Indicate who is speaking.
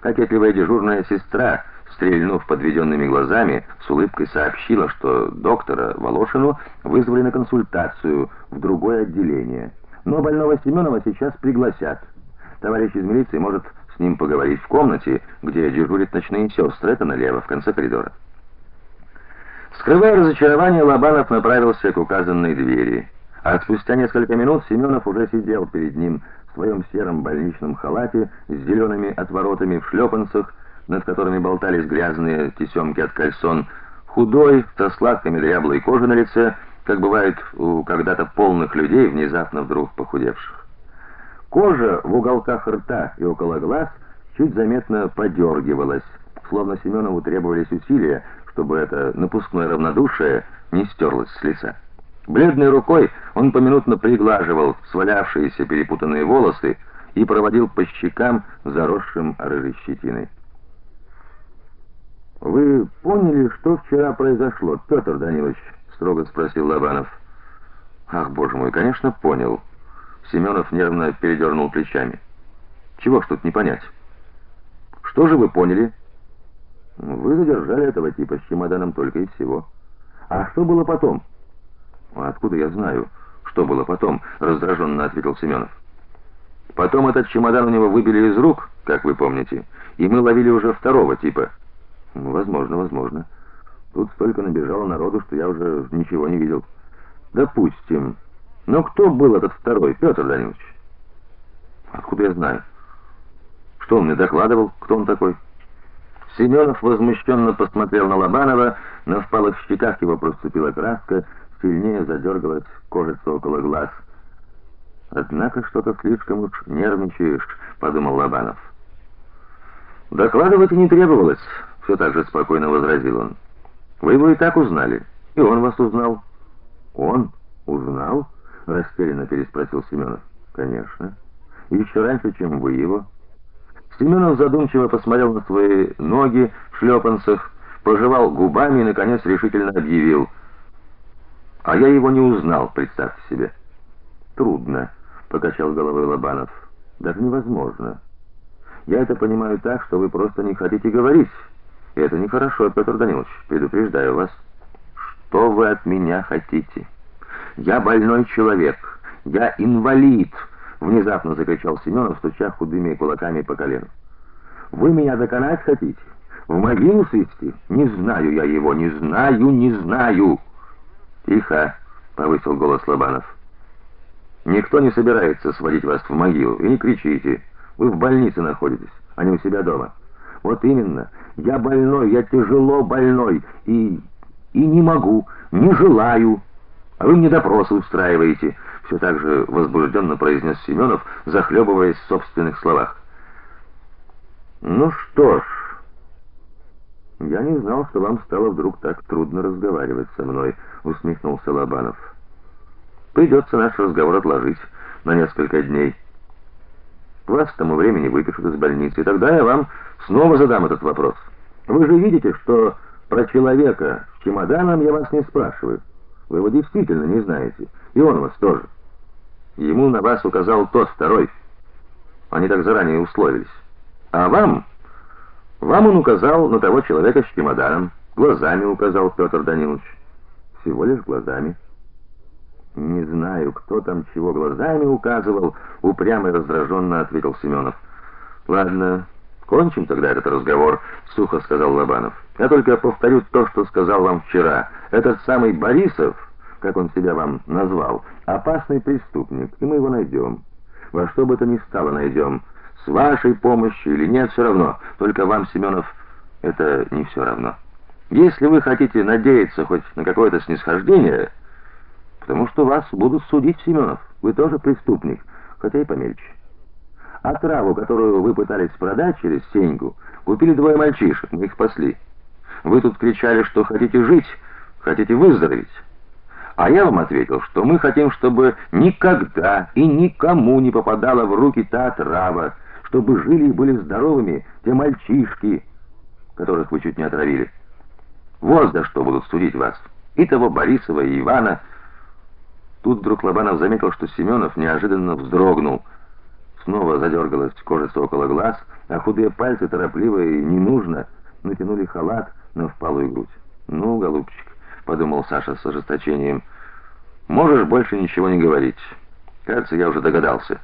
Speaker 1: Кокетливая дежурная сестра, стрельнув подведенными глазами, с улыбкой сообщила, что доктора Волошину вызвали на консультацию в другое отделение. Но больного Семенова сейчас пригласят. Товарищ из милиции может с ним поговорить в комнате, где дежурят ночные сестры, это налево, в конце коридора. Скрывая разочарование, Лобанов направился к указанной двери. А спустя несколько минут Семенов уже сидел перед ним в своем сером больничном халате с зелеными отворотами в шлепанцах, над которыми болтались грязные тесемки от кальсон, худой, со складками дряблой кожи на лице, как бывает у когда-то полных людей, внезапно вдруг похудевших. Кожа в уголках рта и около глаз чуть заметно подергивалась, словно Семенову требовались усилия, чтобы это напускное равнодушие не стерлось с лица. Бледной рукой он поминутно приглаживал свалявшиеся перепутанные волосы и проводил по щекам заросшим рыжей щетиной. Вы поняли, что вчера произошло, Петр Данилович? строго спросил Лобанов. Ах, боже мой, конечно, понял. Семенов нервно передернул плечами. Чего ж тут не понять? Что же вы поняли? Вы задержали этого типа с чемоданом только и всего. А что было потом? А откуда я знаю, что было потом? раздраженно ответил Семенов. Потом этот чемодан у него выбили из рук, как вы помните, и мы ловили уже второго типа. Ну, возможно, возможно. Тут столько набежало народу, что я уже ничего не видел. Допустим. Но кто был этот второй, Петр Данилович? Откуда я знаю? Что он мне докладывал? Кто он такой? Семенов возмущенно посмотрел на Лобанова, на впалых щеках его проступила краска, сильнее задергалась кожица около глаз. Однако что-то слишком уж нервничаешь, подумал Лобанов. Докладывать не требовалось, все так же спокойно возразил он. Вы его и так узнали, и он вас узнал. Он узнал? растерянно переспросил Семенов. Конечно. Еще раньше, чем вы его. Семенов задумчиво посмотрел на свои ноги в шлепанцах, пожевал губами и наконец решительно объявил: "А я его не узнал, представьте себе". "Трудно", покачал головой Лобанов. "Даже невозможно. Я это понимаю так, что вы просто не хотите говорить. И это нехорошо, Петр Данилович, предупреждаю вас. Что вы от меня хотите? Я больной человек. Я инвалид внезапно закричал Семенов, стуча худыми кулаками по колену. Вы меня доконать хотите? В могилу свести? Не знаю я его, не знаю, не знаю. Тихо, повысил голос Лобанов. Никто не собирается сводить вас в могилу, и не кричите. Вы в больнице находитесь, а не у себя дома. Вот именно. Я больной, я тяжело больной и и не могу, не желаю. А вы мне допросы устраиваете все так же возбужденно произнес Семенов, захлебываясь в собственных словах. Ну что ж, я не знал, что вам стало вдруг так трудно разговаривать со мной, усмехнулся Лобанов. Придется наш разговор отложить на несколько дней. Вас к тому времени выпишут из больницы, и тогда я вам снова задам этот вопрос. Вы же видите, что про человека с чемоданом я вас не спрашиваю. Вы его действительно не знаете, и он вас тоже. Ему на вас указал тот второй. Они так заранее условились. А вам вам он указал на того человека с чемоданом, глазами указал Петр Данилович. Всего лишь глазами. Не знаю, кто там чего глазами указывал, упрямо и раздраженно ответил Семенов. Ладно, кончим тогда этот разговор, сухо сказал Лобанов. Я только повторю то, что сказал вам вчера. Этот самый Борисов как он себя вам назвал, опасный преступник, и мы его найдем. Во что бы то ни стало найдем. С вашей помощью или нет, все равно. Только вам, Семенов, это не все равно. Если вы хотите надеяться хоть на какое-то снисхождение, потому что вас будут судить, Семенов, вы тоже преступник, хотя и помельче. А траву, которую вы пытались продать через Сеньгу, купили двое мальчишек, мы их спасли. Вы тут кричали, что хотите жить, хотите выздороветь. А я вам ответил, что мы хотим, чтобы никогда и никому не попадала в руки та трава, чтобы жили и были здоровыми те мальчишки, которых вы чуть не отравили. Вот за что будут судить вас. И того Борисова, и Ивана. Тут вдруг Лобанов заметил, что Семенов неожиданно вздрогнул. Снова задергалась кожица около глаз, а худые пальцы торопливо и не нужно натянули халат на впалую грудь. "Ну, голубчик", подумал Саша с ожесточением. "Можешь больше ничего не говорить. Кажется, я уже догадался".